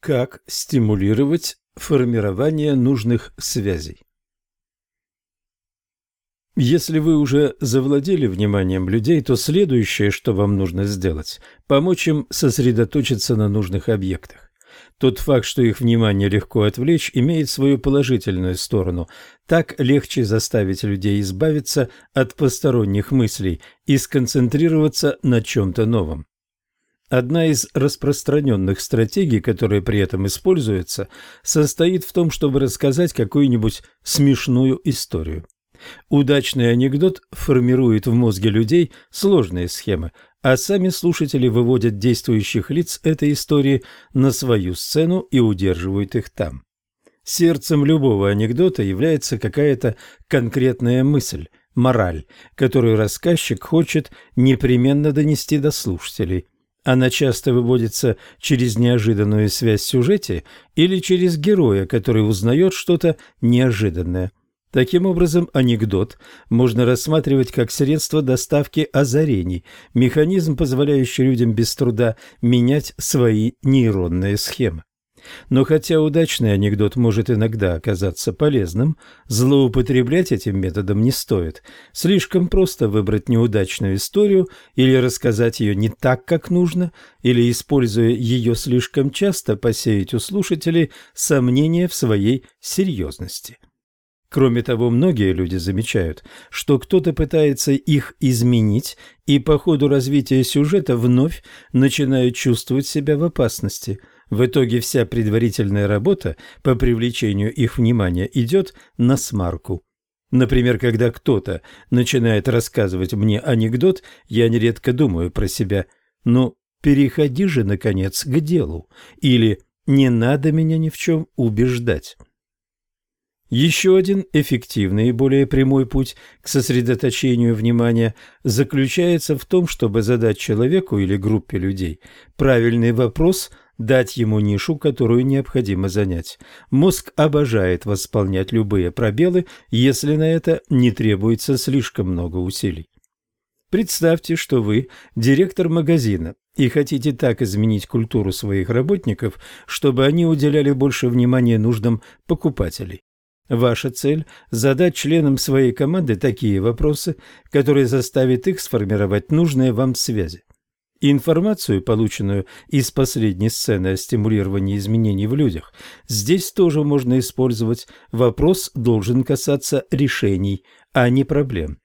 Как стимулировать формирование нужных связей? Если вы уже завладели вниманием людей, то следующее, что вам нужно сделать – помочь им сосредоточиться на нужных объектах. Тот факт, что их внимание легко отвлечь, имеет свою положительную сторону. Так легче заставить людей избавиться от посторонних мыслей и сконцентрироваться на чем-то новом. Одна из распространенных стратегий, которая при этом используется, состоит в том, чтобы рассказать какую-нибудь смешную историю. Удачный анекдот формирует в мозге людей сложные схемы, а сами слушатели выводят действующих лиц этой истории на свою сцену и удерживают их там. Сердцем любого анекдота является какая-то конкретная мысль, мораль, которую рассказчик хочет непременно донести до слушателей. Она часто выводится через неожиданную связь в сюжете или через героя, который узнает что-то неожиданное. Таким образом, анекдот можно рассматривать как средство доставки озарений, механизм, позволяющий людям без труда менять свои нейронные схемы. Но хотя удачный анекдот может иногда оказаться полезным, злоупотреблять этим методом не стоит. Слишком просто выбрать неудачную историю или рассказать ее не так, как нужно, или, используя ее слишком часто, посеять у слушателей сомнения в своей серьезности. Кроме того, многие люди замечают, что кто-то пытается их изменить и по ходу развития сюжета вновь начинают чувствовать себя в опасности. В итоге вся предварительная работа по привлечению их внимания идет на смарку. Например, когда кто-то начинает рассказывать мне анекдот, я нередко думаю про себя «ну, переходи же, наконец, к делу» или «не надо меня ни в чем убеждать». Еще один эффективный и более прямой путь к сосредоточению внимания заключается в том, чтобы задать человеку или группе людей правильный вопрос, дать ему нишу, которую необходимо занять. Мозг обожает восполнять любые пробелы, если на это не требуется слишком много усилий. Представьте, что вы директор магазина и хотите так изменить культуру своих работников, чтобы они уделяли больше внимания нуждам покупателей. Ваша цель – задать членам своей команды такие вопросы, которые заставят их сформировать нужные вам связи. Информацию, полученную из последней сцены о стимулировании изменений в людях, здесь тоже можно использовать. Вопрос должен касаться решений, а не проблем.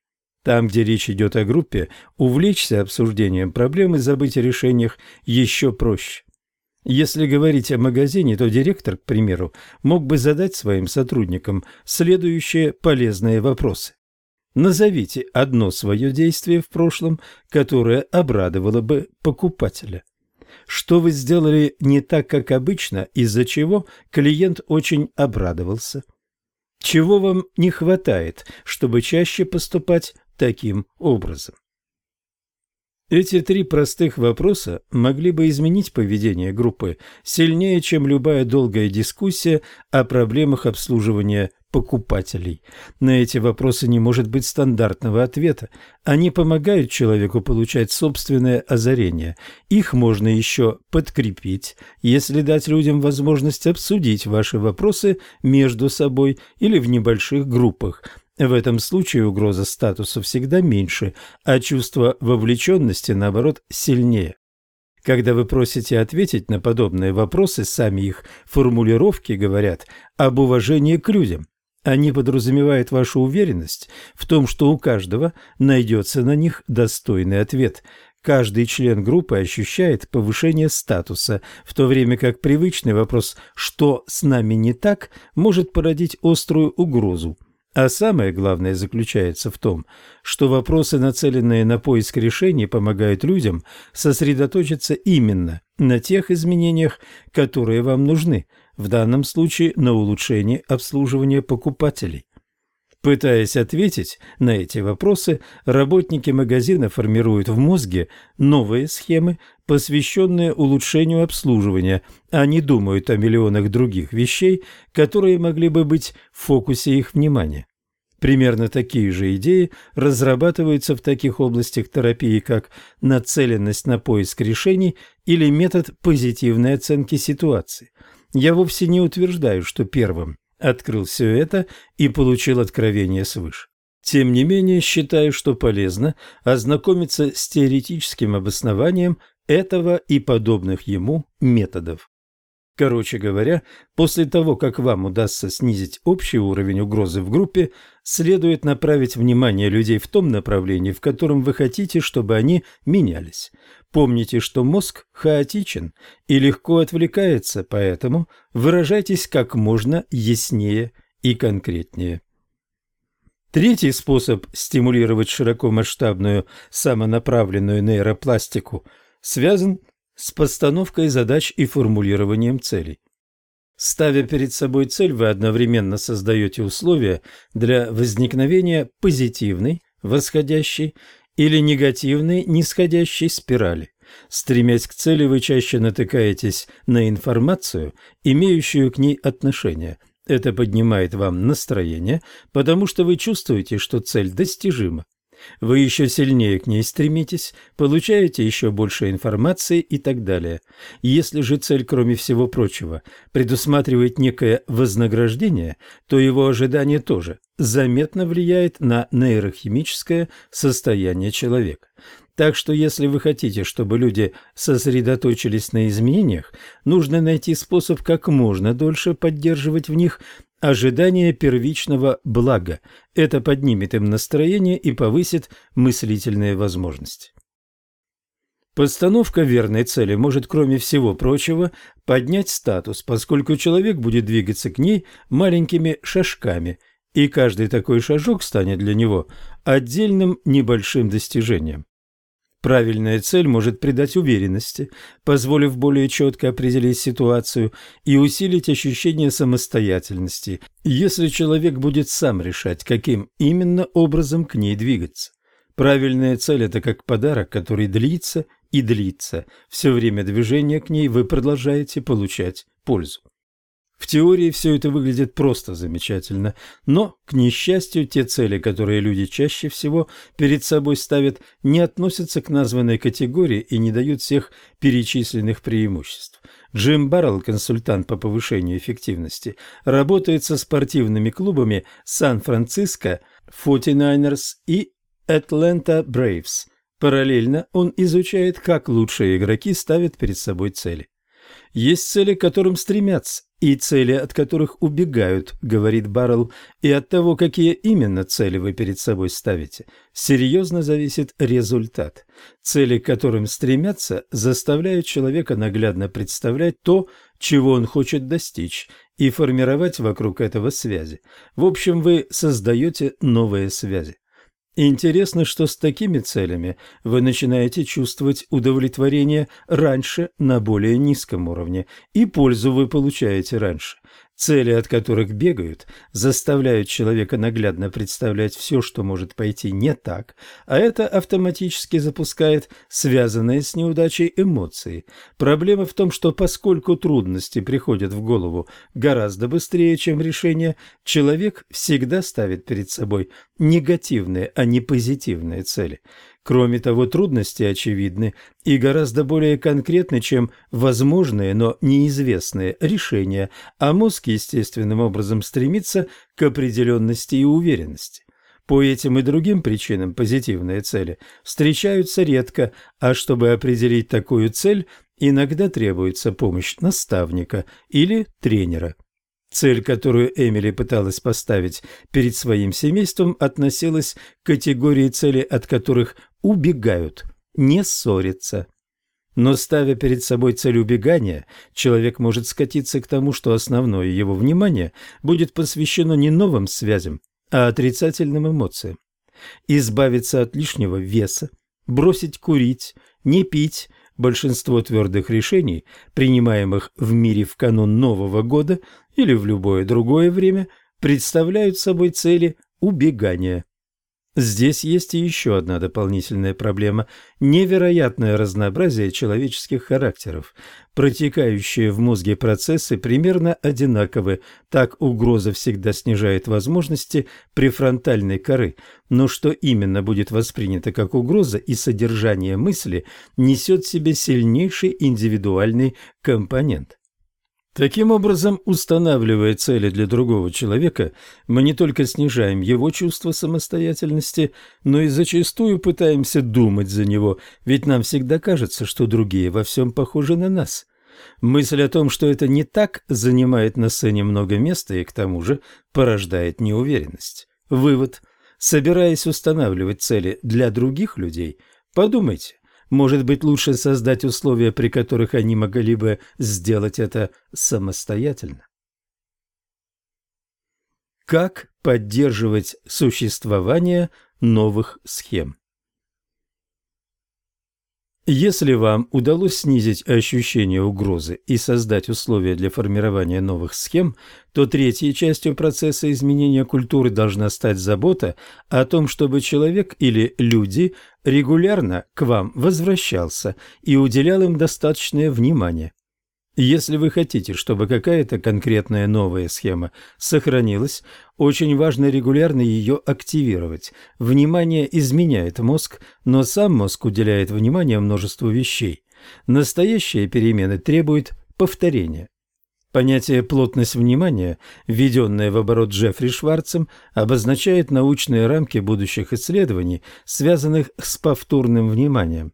Там, где речь идет о группе, увлечься обсуждением проблем и забыть о решениях еще проще. Если говорить о магазине, то директор, к примеру, мог бы задать своим сотрудникам следующие полезные вопросы. Назовите одно свое действие в прошлом, которое обрадовало бы покупателя. Что вы сделали не так, как обычно, из-за чего клиент очень обрадовался? Чего вам не хватает, чтобы чаще поступать таким образом? Эти три простых вопроса могли бы изменить поведение группы сильнее, чем любая долгая дискуссия о проблемах обслуживания покупателей. На эти вопросы не может быть стандартного ответа. Они помогают человеку получать собственное озарение. Их можно еще подкрепить, если дать людям возможность обсудить ваши вопросы между собой или в небольших группах – в этом случае угроза статуса всегда меньше, а чувство вовлеченности, наоборот, сильнее. Когда вы просите ответить на подобные вопросы, сами их формулировки говорят об уважении к людям. Они подразумевают вашу уверенность в том, что у каждого найдется на них достойный ответ. Каждый член группы ощущает повышение статуса, в то время как привычный вопрос «что с нами не так?» может породить острую угрозу. А самое главное заключается в том, что вопросы, нацеленные на поиск решений, помогают людям сосредоточиться именно на тех изменениях, которые вам нужны, в данном случае на улучшении обслуживания покупателей. Пытаясь ответить на эти вопросы, работники магазина формируют в мозге новые схемы, посвященные улучшению обслуживания. Они думают о миллионах других вещей, которые могли бы быть в фокусе их внимания. Примерно такие же идеи разрабатываются в таких областях терапии, как нацеленность на поиск решений или метод позитивной оценки ситуации. Я вовсе не утверждаю, что первым открыл все это и получил откровение свыше. Тем не менее, считаю, что полезно ознакомиться с теоретическим обоснованием этого и подобных ему методов. Короче говоря, после того, как вам удастся снизить общий уровень угрозы в группе, следует направить внимание людей в том направлении, в котором вы хотите, чтобы они менялись. Помните, что мозг хаотичен и легко отвлекается, поэтому выражайтесь как можно яснее и конкретнее. Третий способ стимулировать широкомасштабную самонаправленную нейропластику связан с постановкой задач и формулированием целей. Ставя перед собой цель, вы одновременно создаете условия для возникновения позитивной, восходящей или негативной, нисходящей спирали. Стремясь к цели, вы чаще натыкаетесь на информацию, имеющую к ней отношение. Это поднимает вам настроение, потому что вы чувствуете, что цель достижима. Вы еще сильнее к ней стремитесь, получаете еще больше информации и так далее. Если же цель, кроме всего прочего, предусматривает некое вознаграждение, то его ожидание тоже заметно влияет на нейрохимическое состояние человека. Так что если вы хотите, чтобы люди сосредоточились на изменениях, нужно найти способ как можно дольше поддерживать в них ожидание первичного блага. Это поднимет им настроение и повысит мыслительные возможности. Постановка верной цели может, кроме всего прочего, поднять статус, поскольку человек будет двигаться к ней маленькими шажками, и каждый такой шажок станет для него отдельным небольшим достижением. Правильная цель может придать уверенности, позволив более четко определить ситуацию и усилить ощущение самостоятельности, если человек будет сам решать, каким именно образом к ней двигаться. Правильная цель – это как подарок, который длится и длится. Все время движения к ней вы продолжаете получать пользу. В теории все это выглядит просто замечательно, но, к несчастью, те цели, которые люди чаще всего перед собой ставят, не относятся к названной категории и не дают всех перечисленных преимуществ. Джим Баррелл, консультант по повышению эффективности, работает со спортивными клубами Сан-Франциско, 49ers и Atlanta Braves. Параллельно он изучает, как лучшие игроки ставят перед собой цели. Есть цели, к которым стремятся, и цели, от которых убегают, говорит Баррелл, и от того, какие именно цели вы перед собой ставите, серьезно зависит результат. Цели, к которым стремятся, заставляют человека наглядно представлять то, чего он хочет достичь, и формировать вокруг этого связи. В общем, вы создаете новые связи. Интересно, что с такими целями вы начинаете чувствовать удовлетворение раньше на более низком уровне, и пользу вы получаете раньше. Цели, от которых бегают, заставляют человека наглядно представлять все, что может пойти не так, а это автоматически запускает связанные с неудачей эмоции. Проблема в том, что поскольку трудности приходят в голову гораздо быстрее, чем решения, человек всегда ставит перед собой негативные, а не позитивные цели. Кроме того, трудности очевидны и гораздо более конкретны, чем возможные, но неизвестные решения, а мозг естественным образом стремится к определенности и уверенности. По этим и другим причинам позитивные цели встречаются редко, а чтобы определить такую цель, иногда требуется помощь наставника или тренера. Цель, которую Эмили пыталась поставить перед своим семейством, относилась к категории целей, от которых убегают, не ссорятся. Но ставя перед собой цель убегания, человек может скатиться к тому, что основное его внимание будет посвящено не новым связям, а отрицательным эмоциям. Избавиться от лишнего веса, бросить курить, не пить – большинство твердых решений, принимаемых в мире в канун Нового года или в любое другое время, представляют собой цели убегания. Здесь есть и еще одна дополнительная проблема – невероятное разнообразие человеческих характеров. Протекающие в мозге процессы примерно одинаковы, так угроза всегда снижает возможности префронтальной коры, но что именно будет воспринято как угроза и содержание мысли несет в себе сильнейший индивидуальный компонент. Таким образом, устанавливая цели для другого человека, мы не только снижаем его чувство самостоятельности, но и зачастую пытаемся думать за него, ведь нам всегда кажется, что другие во всем похожи на нас. Мысль о том, что это не так, занимает на сцене много места и к тому же порождает неуверенность. Вывод. Собираясь устанавливать цели для других людей, подумайте, может быть, лучше создать условия, при которых они могли бы сделать это самостоятельно. Как поддерживать существование новых схем? Если вам удалось снизить ощущение угрозы и создать условия для формирования новых схем, то третьей частью процесса изменения культуры должна стать забота о том, чтобы человек или люди регулярно к вам возвращался и уделял им достаточное внимание. Если вы хотите, чтобы какая-то конкретная новая схема сохранилась, очень важно регулярно ее активировать. Внимание изменяет мозг, но сам мозг уделяет внимание множеству вещей. Настоящие перемены требуют повторения. Понятие «плотность внимания», введенное в оборот Джеффри Шварцем, обозначает научные рамки будущих исследований, связанных с повторным вниманием.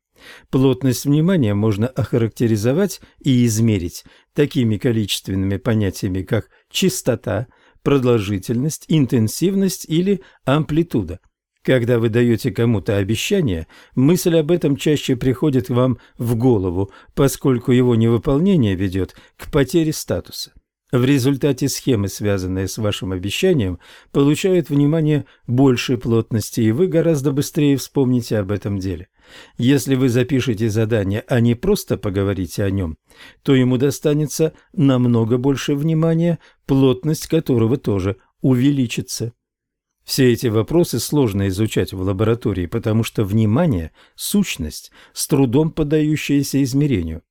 Плотность внимания можно охарактеризовать и измерить такими количественными понятиями, как частота, продолжительность, интенсивность или амплитуда. Когда вы даете кому-то обещание, мысль об этом чаще приходит вам в голову, поскольку его невыполнение ведет к потере статуса. В результате схемы, связанные с вашим обещанием, получают внимание большей плотности, и вы гораздо быстрее вспомните об этом деле. Если вы запишете задание, а не просто поговорите о нем, то ему достанется намного больше внимания, плотность которого тоже увеличится. Все эти вопросы сложно изучать в лаборатории, потому что внимание – сущность, с трудом поддающаяся измерению.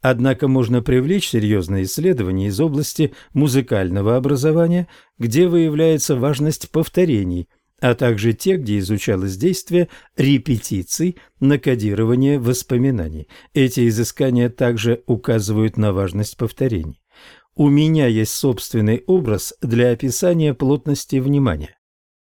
Однако можно привлечь серьезные исследования из области музыкального образования, где выявляется важность повторений, а также те, где изучалось действие репетиций на кодирование воспоминаний. Эти изыскания также указывают на важность повторений. У меня есть собственный образ для описания плотности внимания.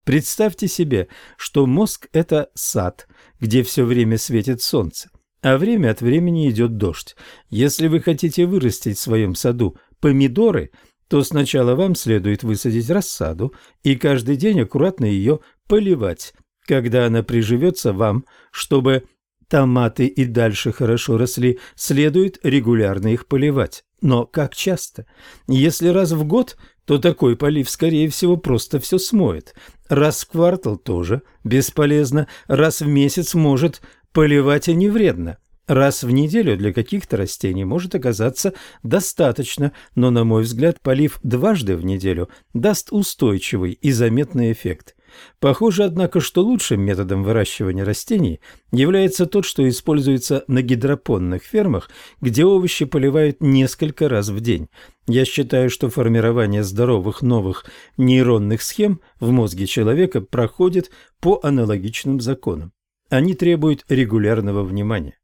Представьте себе, что мозг – это сад, где все время светит солнце а время от времени идет дождь. Если вы хотите вырастить в своем саду помидоры, то сначала вам следует высадить рассаду и каждый день аккуратно ее поливать. Когда она приживется вам, чтобы томаты и дальше хорошо росли, следует регулярно их поливать. Но как часто? Если раз в год, то такой полив, скорее всего, просто все смоет. Раз в квартал тоже бесполезно, раз в месяц может Поливать и не вредно. Раз в неделю для каких-то растений может оказаться достаточно, но, на мой взгляд, полив дважды в неделю даст устойчивый и заметный эффект. Похоже, однако, что лучшим методом выращивания растений является тот, что используется на гидропонных фермах, где овощи поливают несколько раз в день. Я считаю, что формирование здоровых новых нейронных схем в мозге человека проходит по аналогичным законам. Они требуют регулярного внимания.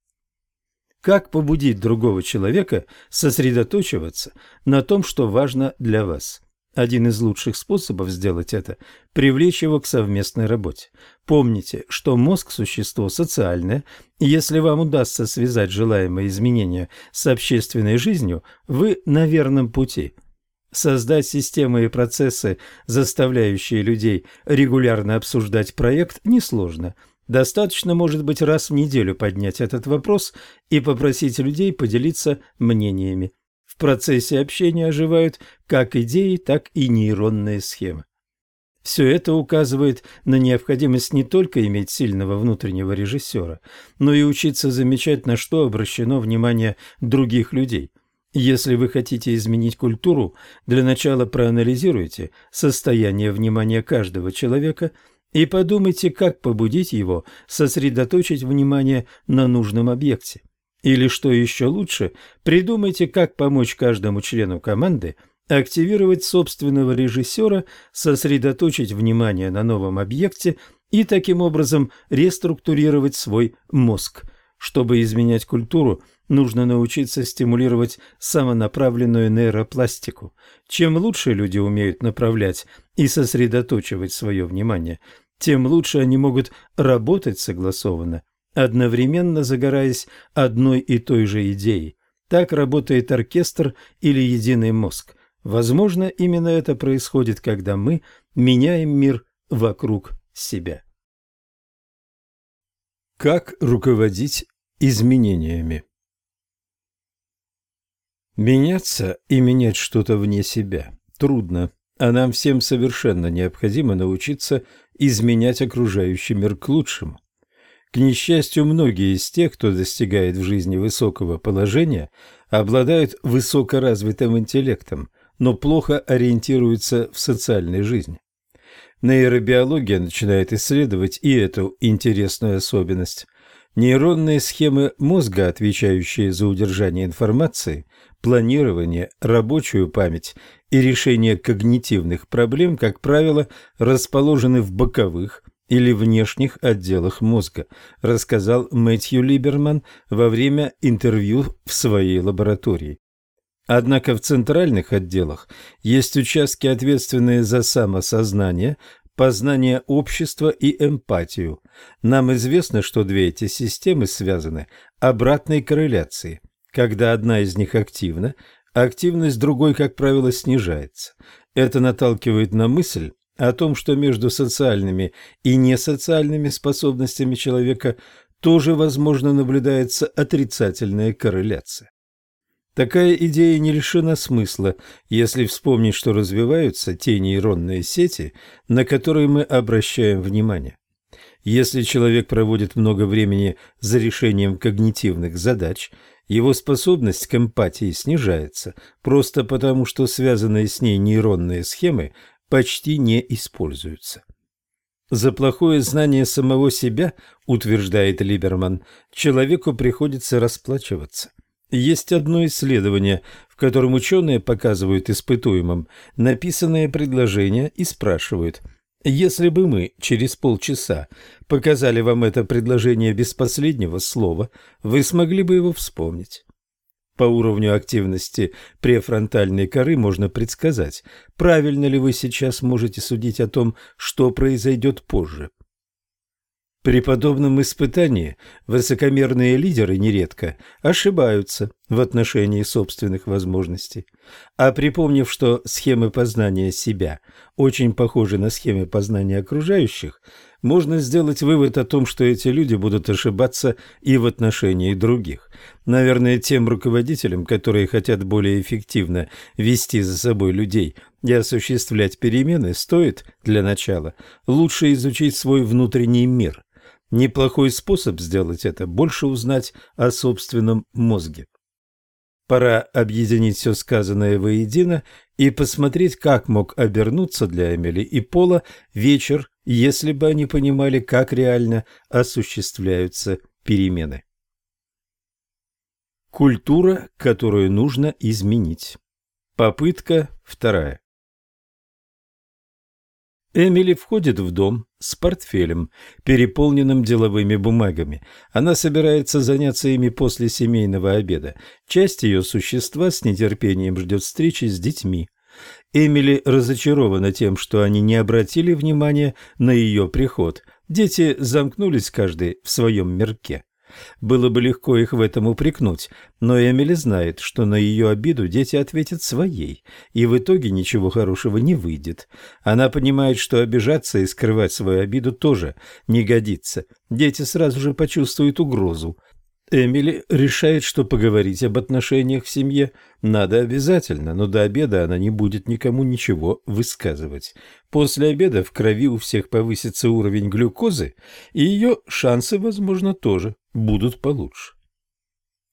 Как побудить другого человека сосредоточиваться на том, что важно для вас? Один из лучших способов сделать это – привлечь его к совместной работе. Помните, что мозг – существо социальное, и если вам удастся связать желаемые изменения с общественной жизнью, вы на верном пути – Создать системы и процессы, заставляющие людей регулярно обсуждать проект, несложно. Достаточно, может быть, раз в неделю поднять этот вопрос и попросить людей поделиться мнениями. В процессе общения оживают как идеи, так и нейронные схемы. Все это указывает на необходимость не только иметь сильного внутреннего режиссера, но и учиться замечать, на что обращено внимание других людей. Если вы хотите изменить культуру, для начала проанализируйте состояние внимания каждого человека – и подумайте, как побудить его сосредоточить внимание на нужном объекте. Или, что еще лучше, придумайте, как помочь каждому члену команды активировать собственного режиссера, сосредоточить внимание на новом объекте и таким образом реструктурировать свой мозг. Чтобы изменять культуру, нужно научиться стимулировать самонаправленную нейропластику. Чем лучше люди умеют направлять и сосредоточивать свое внимание, тем лучше они могут работать согласованно, одновременно загораясь одной и той же идеей. Так работает оркестр или единый мозг. Возможно, именно это происходит, когда мы меняем мир вокруг себя. Как руководить изменениями? Меняться и менять что-то вне себя трудно, а нам всем совершенно необходимо научиться изменять окружающий мир к лучшему. К несчастью, многие из тех, кто достигает в жизни высокого положения, обладают высокоразвитым интеллектом, но плохо ориентируются в социальной жизни. Нейробиология начинает исследовать и эту интересную особенность. Нейронные схемы мозга, отвечающие за удержание информации, планирование, рабочую память и решение когнитивных проблем, как правило, расположены в боковых или внешних отделах мозга, рассказал Мэтью Либерман во время интервью в своей лаборатории. Однако в центральных отделах есть участки, ответственные за самосознание, познание общества и эмпатию. Нам известно, что две эти системы связаны обратной корреляцией. Когда одна из них активна, активность другой, как правило, снижается. Это наталкивает на мысль о том, что между социальными и несоциальными способностями человека тоже, возможно, наблюдается отрицательная корреляция. Такая идея не лишена смысла, если вспомнить, что развиваются те нейронные сети, на которые мы обращаем внимание. Если человек проводит много времени за решением когнитивных задач, его способность к эмпатии снижается, просто потому что связанные с ней нейронные схемы почти не используются. За плохое знание самого себя, утверждает Либерман, человеку приходится расплачиваться. Есть одно исследование, в котором ученые показывают испытуемым написанное предложение и спрашивают, если бы мы через полчаса показали вам это предложение без последнего слова, вы смогли бы его вспомнить. По уровню активности префронтальной коры можно предсказать, правильно ли вы сейчас можете судить о том, что произойдет позже. При подобном испытании высокомерные лидеры нередко ошибаются в отношении собственных возможностей. А припомнив, что схемы познания себя очень похожи на схемы познания окружающих, можно сделать вывод о том, что эти люди будут ошибаться и в отношении других. Наверное, тем руководителям, которые хотят более эффективно вести за собой людей и осуществлять перемены, стоит, для начала, лучше изучить свой внутренний мир – Неплохой способ сделать это – больше узнать о собственном мозге. Пора объединить все сказанное воедино и посмотреть, как мог обернуться для Эмили и Пола вечер, если бы они понимали, как реально осуществляются перемены. Культура, которую нужно изменить. Попытка вторая. Эмили входит в дом с портфелем, переполненным деловыми бумагами. Она собирается заняться ими после семейного обеда. Часть ее существа с нетерпением ждет встречи с детьми. Эмили разочарована тем, что они не обратили внимания на ее приход. Дети замкнулись каждый в своем мирке. Было бы легко их в этом упрекнуть, но Эмили знает, что на ее обиду дети ответят своей, и в итоге ничего хорошего не выйдет. Она понимает, что обижаться и скрывать свою обиду тоже не годится. Дети сразу же почувствуют угрозу. Эмили решает, что поговорить об отношениях в семье надо обязательно, но до обеда она не будет никому ничего высказывать. После обеда в крови у всех повысится уровень глюкозы, и ее шансы, возможно, тоже будут получше.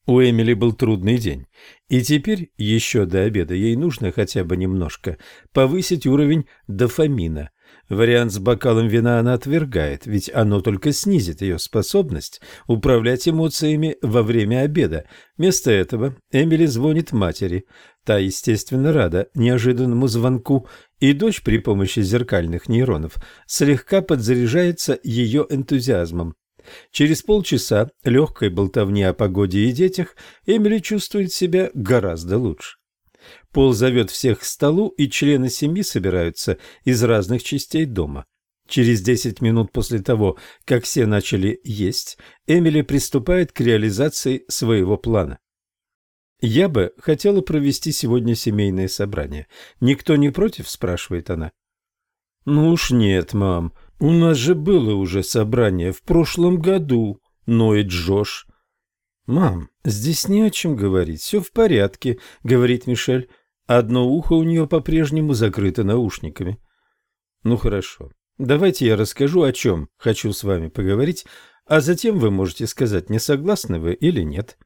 У Эмили был трудный день, и теперь еще до обеда ей нужно хотя бы немножко повысить уровень дофамина. Вариант с бокалом вина она отвергает, ведь оно только снизит ее способность управлять эмоциями во время обеда. Вместо этого Эмили звонит матери. Та, естественно, рада неожиданному звонку, и дочь при помощи зеркальных нейронов слегка подзаряжается ее энтузиазмом. Через полчаса легкой болтовни о погоде и детях Эмили чувствует себя гораздо лучше. Пол зовет всех к столу, и члены семьи собираются из разных частей дома. Через десять минут после того, как все начали есть, Эмили приступает к реализации своего плана. «Я бы хотела провести сегодня семейное собрание. Никто не против?» – спрашивает она. «Ну уж нет, мам. У нас же было уже собрание в прошлом году», – ноет Джош. «Мам, здесь не о чем говорить. Все в порядке», – говорит Мишель. Одно ухо у нее по-прежнему закрыто наушниками. «Ну хорошо. Давайте я расскажу, о чем хочу с вами поговорить, а затем вы можете сказать, не согласны вы или нет».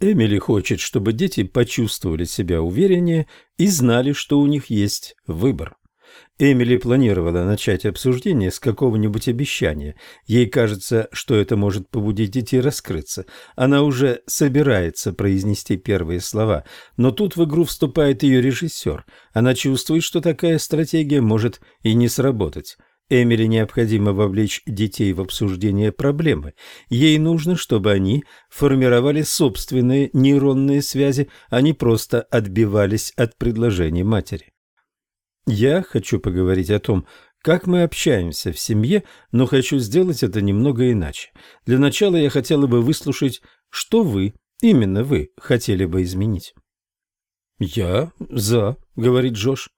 Эмили хочет, чтобы дети почувствовали себя увереннее и знали, что у них есть выбор. Эмили планировала начать обсуждение с какого-нибудь обещания. Ей кажется, что это может побудить детей раскрыться. Она уже собирается произнести первые слова, но тут в игру вступает ее режиссер. Она чувствует, что такая стратегия может и не сработать. Эмили необходимо вовлечь детей в обсуждение проблемы. Ей нужно, чтобы они формировали собственные нейронные связи, а не просто отбивались от предложений матери. Я хочу поговорить о том, как мы общаемся в семье, но хочу сделать это немного иначе. Для начала я хотела бы выслушать, что вы, именно вы, хотели бы изменить. «Я за», — говорит Джош.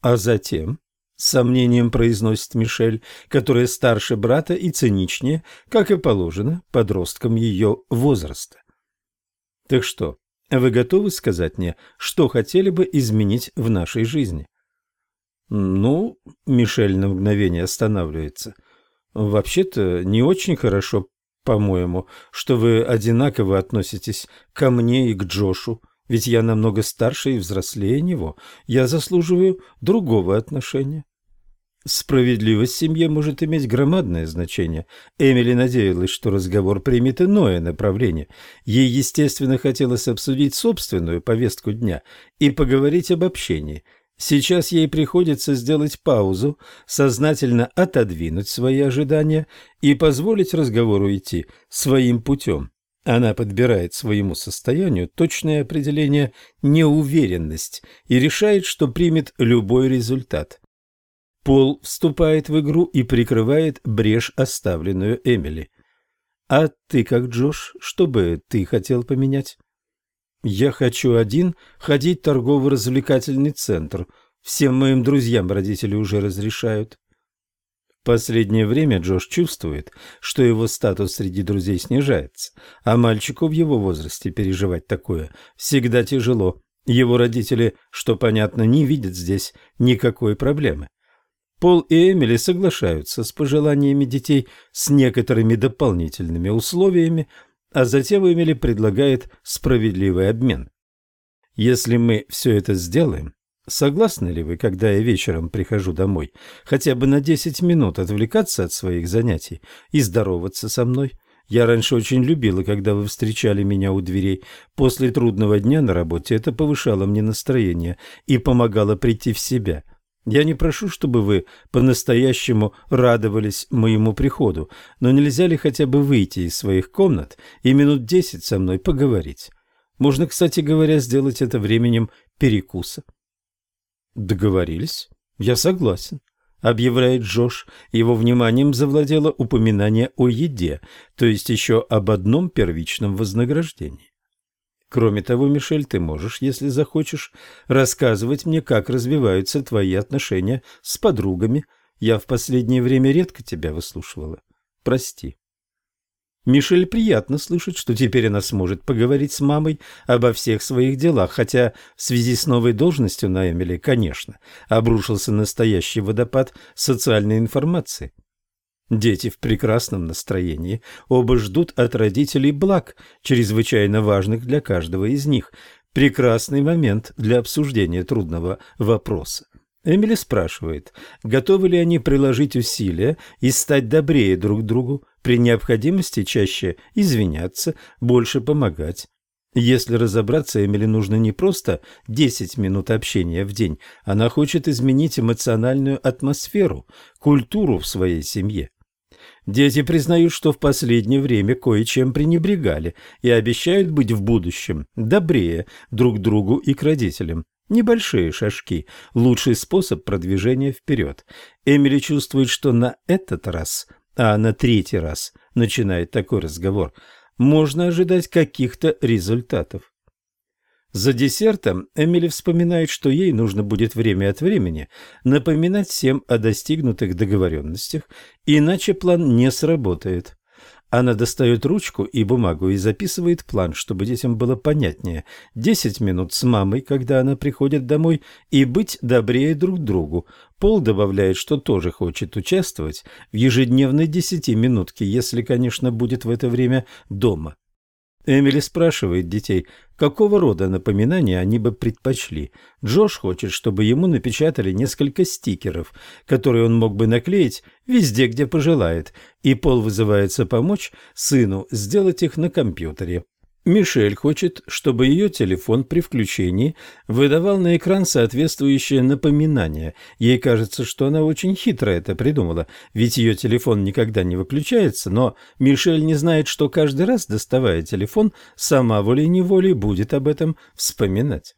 «А затем?» — с сомнением произносит Мишель, которая старше брата и циничнее, как и положено, подросткам ее возраста. «Так что, вы готовы сказать мне, что хотели бы изменить в нашей жизни?» Ну, Мишель на мгновение останавливается. Вообще-то не очень хорошо, по-моему, что вы одинаково относитесь ко мне и к Джошу, ведь я намного старше и взрослее него. Я заслуживаю другого отношения. Справедливость в семье может иметь громадное значение. Эмили надеялась, что разговор примет иное направление. Ей, естественно, хотелось обсудить собственную повестку дня и поговорить об общении – Сейчас ей приходится сделать паузу, сознательно отодвинуть свои ожидания и позволить разговору идти своим путем. Она подбирает своему состоянию точное определение «неуверенность» и решает, что примет любой результат. Пол вступает в игру и прикрывает брешь, оставленную Эмили. «А ты как, Джош, что бы ты хотел поменять?» Я хочу один ходить в торгово-развлекательный центр. Всем моим друзьям родители уже разрешают. В последнее время Джош чувствует, что его статус среди друзей снижается, а мальчику в его возрасте переживать такое всегда тяжело. Его родители, что понятно, не видят здесь никакой проблемы. Пол и Эмили соглашаются с пожеланиями детей с некоторыми дополнительными условиями, а затем Эмили предлагает справедливый обмен. Если мы все это сделаем, согласны ли вы, когда я вечером прихожу домой, хотя бы на 10 минут отвлекаться от своих занятий и здороваться со мной? Я раньше очень любила, когда вы встречали меня у дверей. После трудного дня на работе это повышало мне настроение и помогало прийти в себя – я не прошу, чтобы вы по-настоящему радовались моему приходу, но нельзя ли хотя бы выйти из своих комнат и минут десять со мной поговорить? Можно, кстати говоря, сделать это временем перекуса. Договорились? Я согласен, объявляет Джош. Его вниманием завладело упоминание о еде, то есть еще об одном первичном вознаграждении. Кроме того, Мишель, ты можешь, если захочешь, рассказывать мне, как развиваются твои отношения с подругами. Я в последнее время редко тебя выслушивала. Прости. Мишель приятно слышать, что теперь она сможет поговорить с мамой обо всех своих делах, хотя в связи с новой должностью на Эмили, конечно, обрушился настоящий водопад социальной информации. Дети в прекрасном настроении, оба ждут от родителей благ, чрезвычайно важных для каждого из них. Прекрасный момент для обсуждения трудного вопроса. Эмили спрашивает, готовы ли они приложить усилия и стать добрее друг другу, при необходимости чаще извиняться, больше помогать. Если разобраться, Эмили нужно не просто 10 минут общения в день, она хочет изменить эмоциональную атмосферу, культуру в своей семье. Дети признают, что в последнее время кое-чем пренебрегали и обещают быть в будущем добрее друг другу и к родителям. Небольшие шажки – лучший способ продвижения вперед. Эмили чувствует, что на этот раз, а на третий раз начинает такой разговор, можно ожидать каких-то результатов. За десертом Эмили вспоминает, что ей нужно будет время от времени напоминать всем о достигнутых договоренностях, иначе план не сработает. Она достает ручку и бумагу и записывает план, чтобы детям было понятнее. Десять минут с мамой, когда она приходит домой, и быть добрее друг другу. Пол добавляет, что тоже хочет участвовать в ежедневной десятиминутке, если, конечно, будет в это время дома. Эмили спрашивает детей, какого рода напоминания они бы предпочли. Джош хочет, чтобы ему напечатали несколько стикеров, которые он мог бы наклеить везде, где пожелает, и Пол вызывается помочь сыну сделать их на компьютере. Мишель хочет, чтобы ее телефон при включении выдавал на экран соответствующее напоминание. Ей кажется, что она очень хитро это придумала, ведь ее телефон никогда не выключается, но Мишель не знает, что каждый раз, доставая телефон, сама волей-неволей будет об этом вспоминать.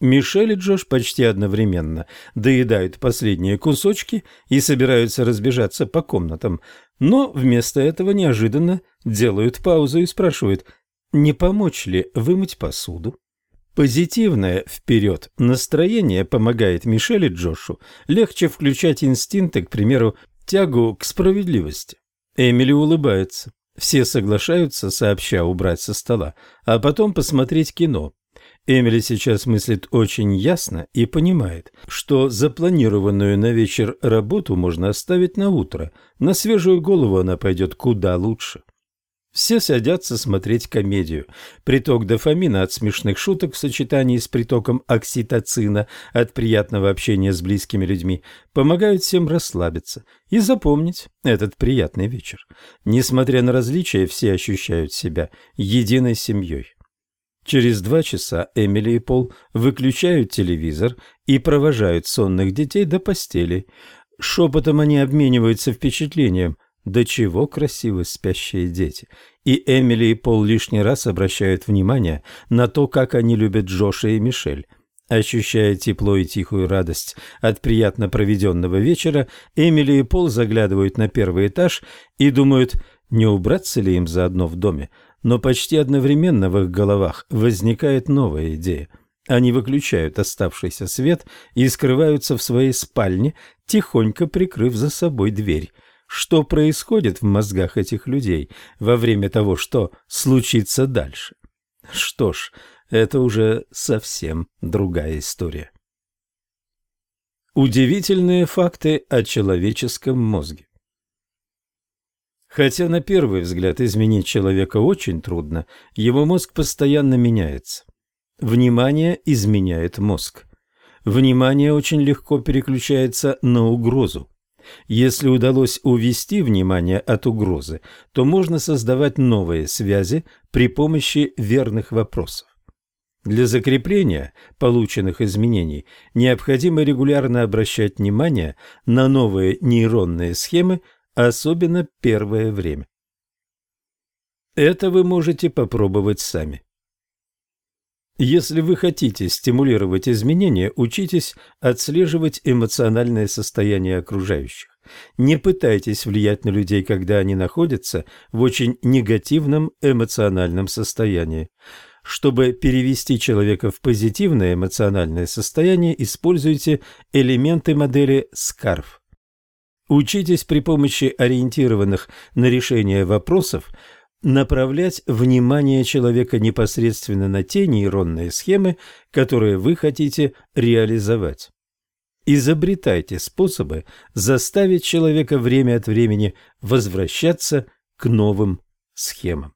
Мишель и Джош почти одновременно доедают последние кусочки и собираются разбежаться по комнатам, но вместо этого неожиданно делают паузу и спрашивают – не помочь ли вымыть посуду? Позитивное вперед настроение помогает Мишель и Джошу легче включать инстинкты, к примеру, тягу к справедливости. Эмили улыбается. Все соглашаются сообща убрать со стола, а потом посмотреть кино. Эмили сейчас мыслит очень ясно и понимает, что запланированную на вечер работу можно оставить на утро. На свежую голову она пойдет куда лучше. Все садятся смотреть комедию. Приток дофамина от смешных шуток в сочетании с притоком окситоцина от приятного общения с близкими людьми помогают всем расслабиться и запомнить этот приятный вечер. Несмотря на различия, все ощущают себя единой семьей. Через два часа Эмили и Пол выключают телевизор и провожают сонных детей до постели. Шепотом они обмениваются впечатлением – до чего красивы спящие дети. И Эмили и Пол лишний раз обращают внимание на то, как они любят Джоша и Мишель. Ощущая тепло и тихую радость от приятно проведенного вечера, Эмили и Пол заглядывают на первый этаж и думают, не убраться ли им заодно в доме. Но почти одновременно в их головах возникает новая идея. Они выключают оставшийся свет и скрываются в своей спальне, тихонько прикрыв за собой дверь что происходит в мозгах этих людей во время того, что случится дальше. Что ж, это уже совсем другая история. Удивительные факты о человеческом мозге. Хотя на первый взгляд изменить человека очень трудно, его мозг постоянно меняется. Внимание изменяет мозг. Внимание очень легко переключается на угрозу. Если удалось увести внимание от угрозы, то можно создавать новые связи при помощи верных вопросов. Для закрепления полученных изменений необходимо регулярно обращать внимание на новые нейронные схемы, особенно первое время. Это вы можете попробовать сами. Если вы хотите стимулировать изменения, учитесь отслеживать эмоциональное состояние окружающих. Не пытайтесь влиять на людей, когда они находятся в очень негативном эмоциональном состоянии. Чтобы перевести человека в позитивное эмоциональное состояние, используйте элементы модели SCARF. Учитесь при помощи ориентированных на решение вопросов направлять внимание человека непосредственно на те нейронные схемы, которые вы хотите реализовать. Изобретайте способы заставить человека время от времени возвращаться к новым схемам.